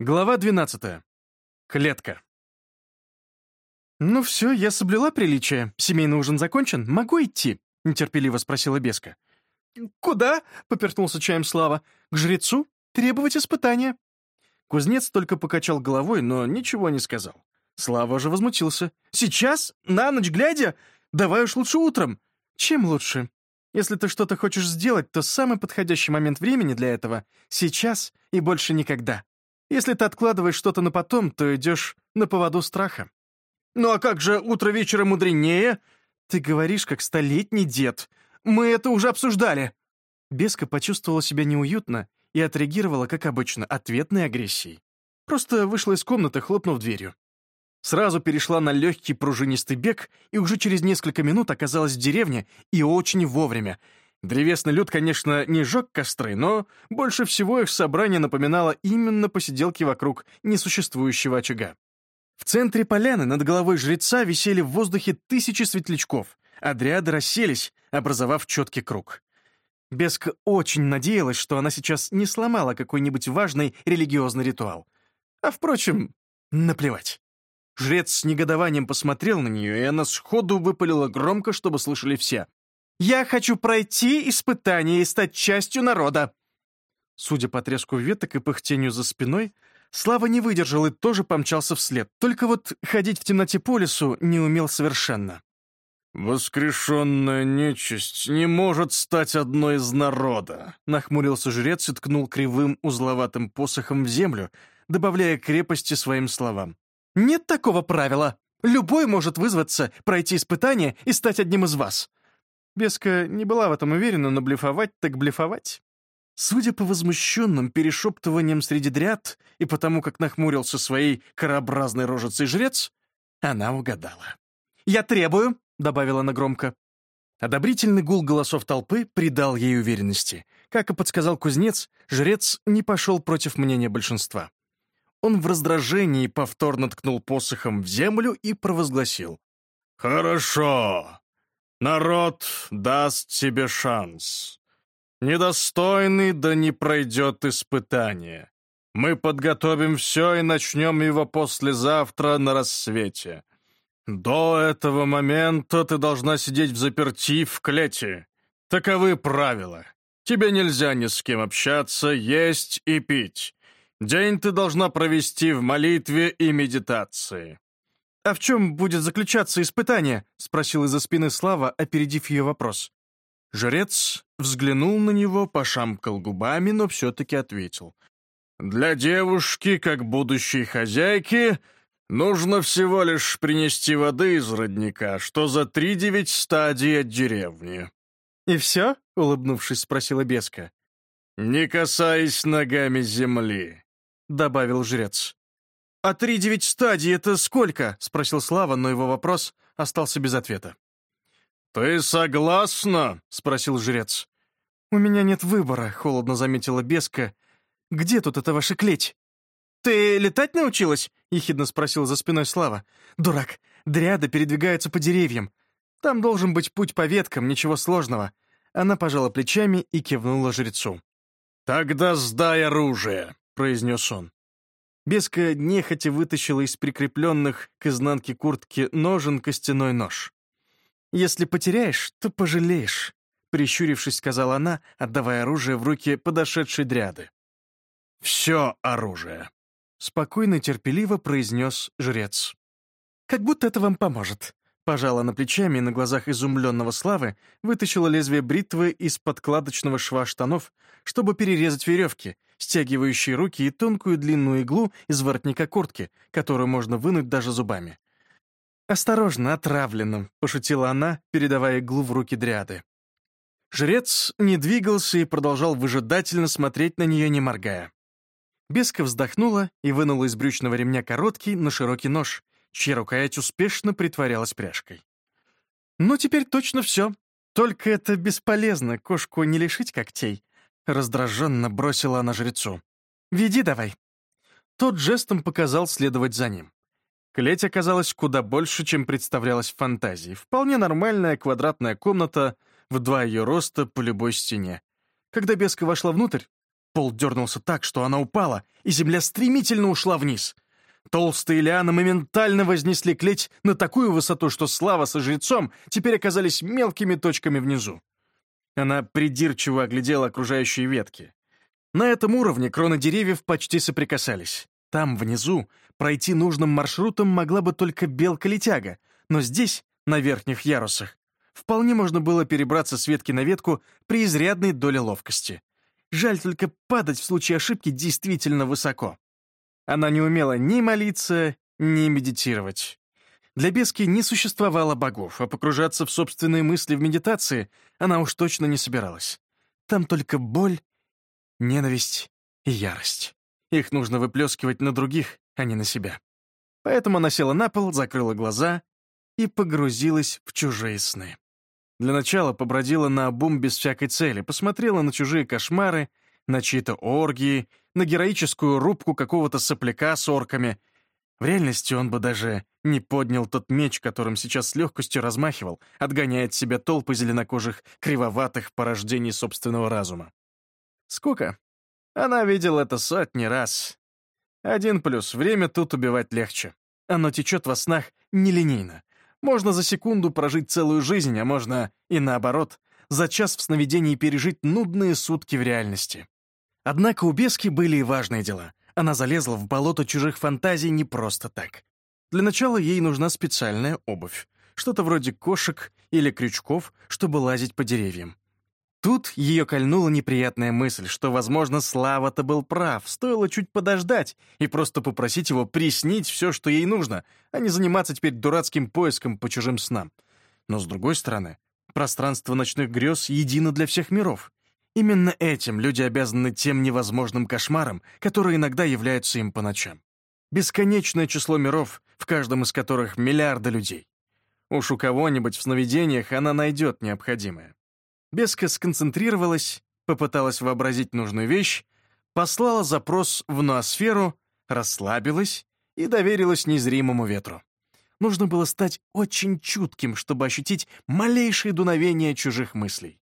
Глава 12. Клетка. «Ну все, я соблюла приличие. Семейный ужин закончен. Могу идти?» — нетерпеливо спросила Беска. «Куда?» — попертнулся чаем Слава. «К жрецу? Требовать испытания». Кузнец только покачал головой, но ничего не сказал. Слава же возмутился. «Сейчас? На ночь глядя? Давай уж лучше утром». «Чем лучше? Если ты что-то хочешь сделать, то самый подходящий момент времени для этого — сейчас и больше никогда. Если ты откладываешь что-то на потом, то идешь на поводу страха. Ну а как же утро вечера мудренее? Ты говоришь, как столетний дед. Мы это уже обсуждали. Беска почувствовала себя неуютно и отреагировала, как обычно, ответной агрессией. Просто вышла из комнаты, хлопнув дверью. Сразу перешла на легкий пружинистый бег и уже через несколько минут оказалась в деревне и очень вовремя. Древесный люд, конечно, не жег костры, но больше всего их собрание напоминало именно посиделки вокруг несуществующего очага. В центре поляны над головой жреца висели в воздухе тысячи светлячков, а дриады расселись, образовав четкий круг. Беска очень надеялась, что она сейчас не сломала какой-нибудь важный религиозный ритуал. А, впрочем, наплевать. Жрец с негодованием посмотрел на нее, и она сходу выпалила громко, чтобы слышали все. «Я хочу пройти испытание и стать частью народа!» Судя по треску веток и пыхтению за спиной, Слава не выдержал и тоже помчался вслед. Только вот ходить в темноте по лесу не умел совершенно. «Воскрешенная нечисть не может стать одной из народа», — нахмурился жрец и ткнул кривым узловатым посохом в землю, добавляя крепости своим словам. «Нет такого правила. Любой может вызваться, пройти испытание и стать одним из вас». Беска не была в этом уверена, но блефовать так блефовать. Судя по возмущенным перешептываниям среди дряд и потому, как нахмурился своей карообразной рожицей жрец, она угадала. «Я требую», — добавила она громко. Одобрительный гул голосов толпы придал ей уверенности. Как и подсказал кузнец, жрец не пошел против мнения большинства. Он в раздражении повторно ткнул посохом в землю и провозгласил. «Хорошо. Народ даст тебе шанс. Недостойный да не пройдет испытание. Мы подготовим все и начнем его послезавтра на рассвете. До этого момента ты должна сидеть в заперти в клете. Таковы правила. Тебе нельзя ни с кем общаться, есть и пить. День ты должна провести в молитве и медитации». «А в чем будет заключаться испытание?» — спросил из-за спины Слава, опередив ее вопрос. Жрец взглянул на него, пошамкал губами, но все-таки ответил. «Для девушки, как будущей хозяйки, нужно всего лишь принести воды из родника, что за три девять стадий от деревни». «И все?» — улыбнувшись, спросила Беска. «Не касаясь ногами земли», — добавил жрец. «А три девять стадий — это сколько?» — спросил Слава, но его вопрос остался без ответа. «Ты согласна?» — спросил жрец. «У меня нет выбора», — холодно заметила Беска. «Где тут эта ваша клеть?» «Ты летать научилась?» — ехидно спросил за спиной Слава. «Дурак, дряды передвигаются по деревьям. Там должен быть путь по веткам, ничего сложного». Она пожала плечами и кивнула жрецу. «Тогда сдай оружие», — произнес он. Беска нехотя вытащила из прикрепленных к изнанке куртки ножен костяной нож. «Если потеряешь, то пожалеешь», — прищурившись, сказала она, отдавая оружие в руки подошедшей дряды. «Все оружие», — спокойно терпеливо произнес жрец. «Как будто это вам поможет», Пожала на плечами и на глазах изумленного Славы вытащила лезвие бритвы из подкладочного шва штанов, чтобы перерезать веревки, стягивающие руки и тонкую длинную иглу из воротника куртки, которую можно вынуть даже зубами. «Осторожно, отравлено», — пошутила она, передавая иглу в руки дряды. Жрец не двигался и продолжал выжидательно смотреть на нее, не моргая. Беска вздохнула и вынула из брючного ремня короткий, но широкий нож, чья рукоять успешно притворялась пряжкой. «Ну, теперь точно все. Только это бесполезно, кошку не лишить когтей», — раздраженно бросила она жрецу. «Веди давай». Тот жестом показал следовать за ним. Клеть оказалась куда больше, чем представлялась в фантазии. Вполне нормальная квадратная комната в два ее роста по любой стене. Когда Беска вошла внутрь, Пол дернулся так, что она упала, и земля стремительно ушла вниз. Толстые лианы моментально вознесли клеть на такую высоту, что Слава со жрецом теперь оказались мелкими точками внизу. Она придирчиво оглядела окружающие ветки. На этом уровне кроны деревьев почти соприкасались. Там, внизу, пройти нужным маршрутом могла бы только белка-летяга, но здесь, на верхних ярусах, вполне можно было перебраться с ветки на ветку при изрядной доле ловкости. Жаль только падать в случае ошибки действительно высоко. Она не умела ни молиться, ни медитировать. Для Бески не существовало богов, а погружаться в собственные мысли в медитации она уж точно не собиралась. Там только боль, ненависть и ярость. Их нужно выплескивать на других, а не на себя. Поэтому она села на пол, закрыла глаза и погрузилась в чужие сны. Для начала побродила на обум без всякой цели, посмотрела на чужие кошмары, на чьи-то оргии, на героическую рубку какого-то сопляка с орками. В реальности он бы даже не поднял тот меч, которым сейчас с легкостью размахивал, отгоняя от себя толпы зеленокожих, кривоватых порождений собственного разума. Скука. Она видела это сотни раз. Один плюс — время тут убивать легче. Оно течет во снах нелинейно. Можно за секунду прожить целую жизнь, а можно и наоборот, за час в сновидении пережить нудные сутки в реальности. Однако у Бески были и важные дела. Она залезла в болото чужих фантазий не просто так. Для начала ей нужна специальная обувь. Что-то вроде кошек или крючков, чтобы лазить по деревьям. Тут ее кольнула неприятная мысль, что, возможно, Слава-то был прав, стоило чуть подождать и просто попросить его приснить все, что ей нужно, а не заниматься теперь дурацким поиском по чужим снам. Но, с другой стороны, пространство ночных грез едино для всех миров. Именно этим люди обязаны тем невозможным кошмарам, которые иногда являются им по ночам. Бесконечное число миров, в каждом из которых миллиарды людей. Уж у кого-нибудь в сновидениях она найдет необходимое. Беска сконцентрировалась, попыталась вообразить нужную вещь, послала запрос в ноосферу, расслабилась и доверилась незримому ветру. Нужно было стать очень чутким, чтобы ощутить малейшие дуновения чужих мыслей.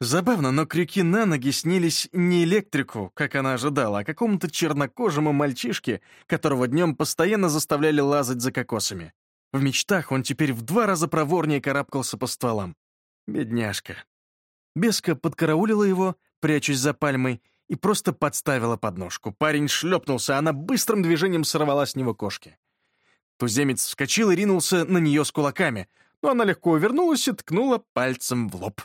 Забавно, но крюки на ноги снились не электрику, как она ожидала, а какому-то чернокожему мальчишке, которого днем постоянно заставляли лазать за кокосами. В мечтах он теперь в два раза проворнее карабкался по стволам. Бедняжка. Беска подкараулила его, прячась за пальмой, и просто подставила подножку. Парень шлепнулся, она быстрым движением сорвала с него кошки. Туземец вскочил и ринулся на нее с кулаками, но она легко увернулась и ткнула пальцем в лоб.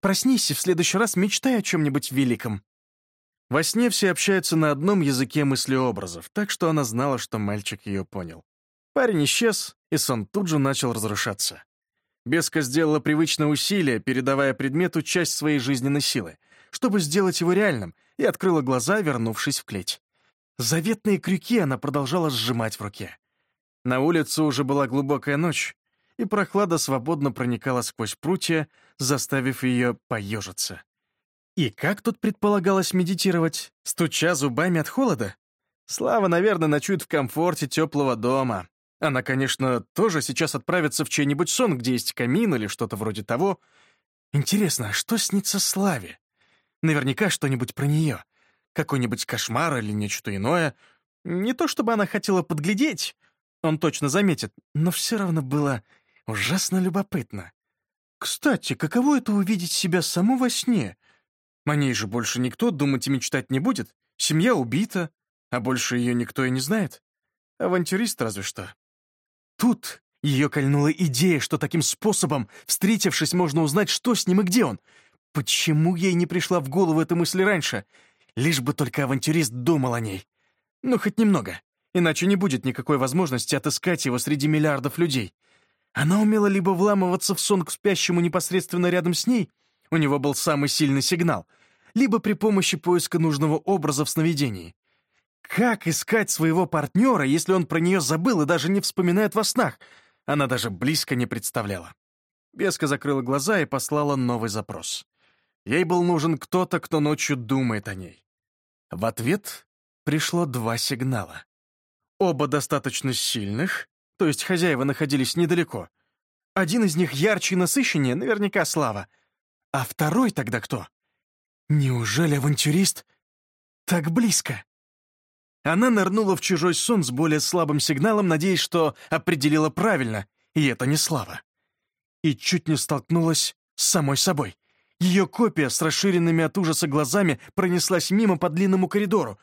Проснись и в следующий раз мечтай о чем-нибудь великом». Во сне все общаются на одном языке мыслеобразов, так что она знала, что мальчик ее понял. Парень исчез, и сон тут же начал разрушаться. Беска сделала привычное усилие, передавая предмету часть своей жизненной силы, чтобы сделать его реальным, и открыла глаза, вернувшись в клеть. Заветные крюки она продолжала сжимать в руке. На улице уже была глубокая ночь, и прохлада свободно проникала сквозь прутья, заставив ее поежиться. И как тут предполагалось медитировать? Стуча зубами от холода? Слава, наверное, ночует в комфорте теплого дома. Она, конечно, тоже сейчас отправится в чей-нибудь сон, где есть камин или что-то вроде того. Интересно, а что снится Славе? Наверняка что-нибудь про нее. Какой-нибудь кошмар или нечто иное. Не то чтобы она хотела подглядеть, он точно заметит, но все равно было Ужасно любопытно. Кстати, каково это увидеть себя саму во сне? О ней же больше никто думать и мечтать не будет. Семья убита, а больше ее никто и не знает. Авантюрист разве что. Тут ее кольнула идея, что таким способом, встретившись, можно узнать, что с ним и где он. Почему ей не пришла в голову эта мысль раньше? Лишь бы только авантюрист думал о ней. Ну, хоть немного. Иначе не будет никакой возможности отыскать его среди миллиардов людей. Она умела либо вламываться в сон к спящему непосредственно рядом с ней, у него был самый сильный сигнал, либо при помощи поиска нужного образа в сновидении. Как искать своего партнера, если он про нее забыл и даже не вспоминает во снах? Она даже близко не представляла. Беска закрыла глаза и послала новый запрос. Ей был нужен кто-то, кто ночью думает о ней. В ответ пришло два сигнала. Оба достаточно сильных, то есть хозяева находились недалеко. Один из них ярче и насыщеннее, наверняка Слава. А второй тогда кто? Неужели авантюрист Так близко. Она нырнула в чужой сон с более слабым сигналом, надеясь, что определила правильно, и это не слава. И чуть не столкнулась с самой собой. Ее копия с расширенными от ужаса глазами пронеслась мимо по длинному коридору.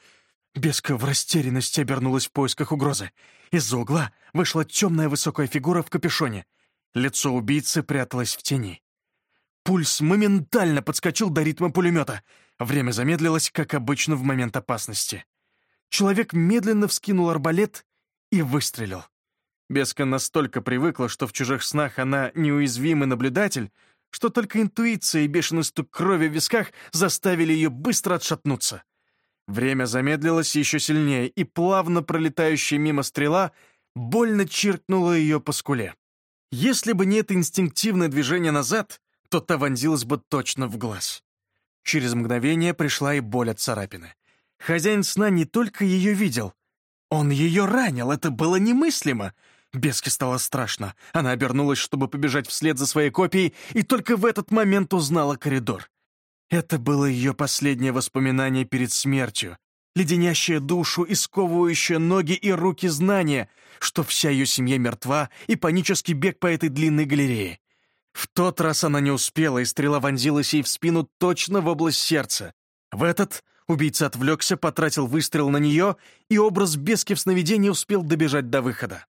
Беска в растерянности обернулась в поисках угрозы. Из-за угла вышла темная высокая фигура в капюшоне. Лицо убийцы пряталось в тени. Пульс моментально подскочил до ритма пулемета. Время замедлилось, как обычно в момент опасности. Человек медленно вскинул арбалет и выстрелил. Беска настолько привыкла, что в чужих снах она неуязвимый наблюдатель, что только интуиция и бешеный стук крови в висках заставили ее быстро отшатнуться. Время замедлилось еще сильнее, и плавно пролетающая мимо стрела больно чиркнула ее по скуле. Если бы не это инстинктивное движение назад, то та вонзилась бы точно в глаз. Через мгновение пришла и боль от царапины. Хозяин сна не только ее видел. Он ее ранил, это было немыслимо. Беске стало страшно. Она обернулась, чтобы побежать вслед за своей копией, и только в этот момент узнала коридор. Это было ее последнее воспоминание перед смертью, леденящее душу и сковывающее ноги и руки знания, что вся ее семья мертва и панический бег по этой длинной галерее. В тот раз она не успела, и стрела вонзилась ей в спину точно в область сердца. В этот убийца отвлекся, потратил выстрел на нее, и образ бески в сновидении успел добежать до выхода.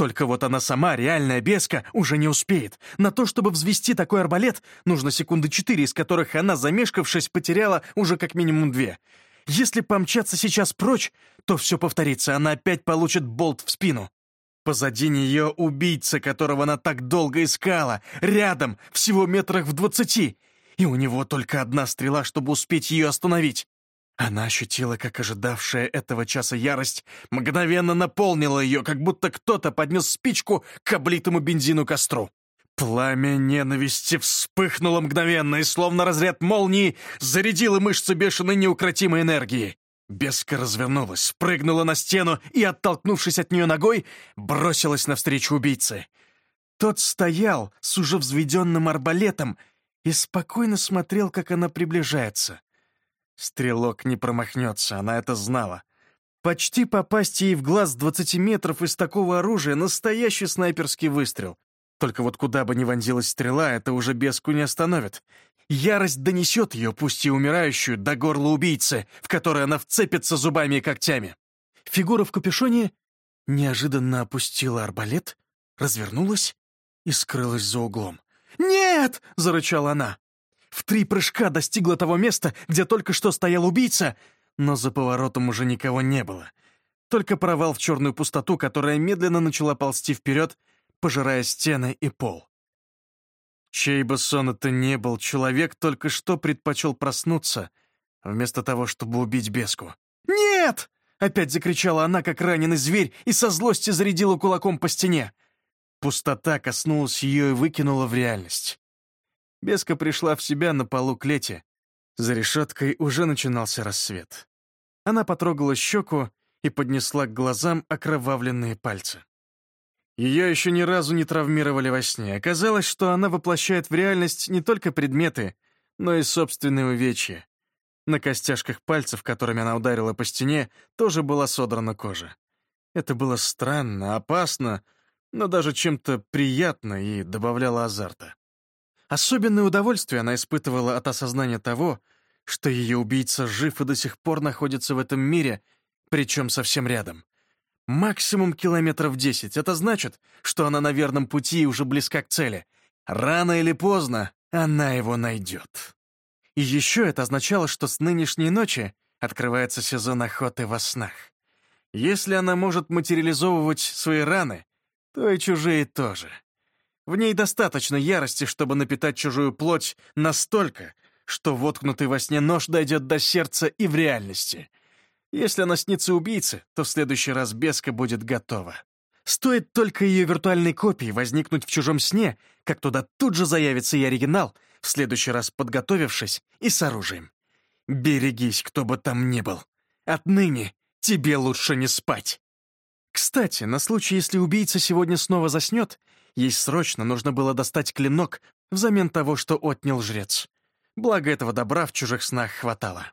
Только вот она сама, реальная беска, уже не успеет. На то, чтобы взвести такой арбалет, нужно секунды четыре, из которых она, замешкавшись, потеряла уже как минимум две. Если помчаться сейчас прочь, то все повторится, она опять получит болт в спину. Позади нее убийца, которого она так долго искала, рядом, всего метрах в двадцати, и у него только одна стрела, чтобы успеть ее остановить. Она ощутила, как ожидавшая этого часа ярость мгновенно наполнила ее, как будто кто-то поднес спичку к облитому бензину костру. Пламя ненависти вспыхнуло мгновенно и, словно разряд молнии, зарядило мышцы бешеной неукротимой энергии. Беска развернулась, спрыгнула на стену и, оттолкнувшись от нее ногой, бросилась навстречу убийце. Тот стоял с уже взведенным арбалетом и спокойно смотрел, как она приближается. Стрелок не промахнется, она это знала. Почти попасть ей в глаз с 20 метров из такого оружия — настоящий снайперский выстрел. Только вот куда бы ни вонзилась стрела, это уже беску не остановит. Ярость донесет ее, пусть и умирающую, до горла убийцы, в которой она вцепится зубами и когтями. Фигура в капюшоне неожиданно опустила арбалет, развернулась и скрылась за углом. «Нет!» — зарычала она. В три прыжка достигла того места, где только что стоял убийца, но за поворотом уже никого не было. Только провал в черную пустоту, которая медленно начала ползти вперед, пожирая стены и пол. Чей бы сон это не был, человек только что предпочел проснуться, вместо того, чтобы убить беску. «Нет!» — опять закричала она, как раненый зверь, и со злости зарядила кулаком по стене. Пустота коснулась ее и выкинула в реальность. Беска пришла в себя на полу клети. За решеткой уже начинался рассвет. Она потрогала щеку и поднесла к глазам окровавленные пальцы. Ее еще ни разу не травмировали во сне. Оказалось, что она воплощает в реальность не только предметы, но и собственные увечья. На костяшках пальцев, которыми она ударила по стене, тоже была содрана кожа. Это было странно, опасно, но даже чем-то приятно и добавляло азарта. Особенное удовольствие она испытывала от осознания того, что ее убийца жив и до сих пор находится в этом мире, причем совсем рядом. Максимум километров десять. Это значит, что она на верном пути и уже близка к цели. Рано или поздно она его найдет. И еще это означало, что с нынешней ночи открывается сезон охоты во снах. Если она может материализовывать свои раны, то и чужие тоже. В ней достаточно ярости, чтобы напитать чужую плоть настолько, что воткнутый во сне нож дойдет до сердца и в реальности. Если она снится убийце, то в следующий раз беска будет готова. Стоит только ее виртуальной копии возникнуть в чужом сне, как туда тут же заявится и оригинал, в следующий раз подготовившись и с оружием. Берегись, кто бы там ни был. Отныне тебе лучше не спать. Кстати, на случай, если убийца сегодня снова заснет, Ей срочно нужно было достать клинок взамен того, что отнял жрец. Благо этого добра в чужих снах хватало.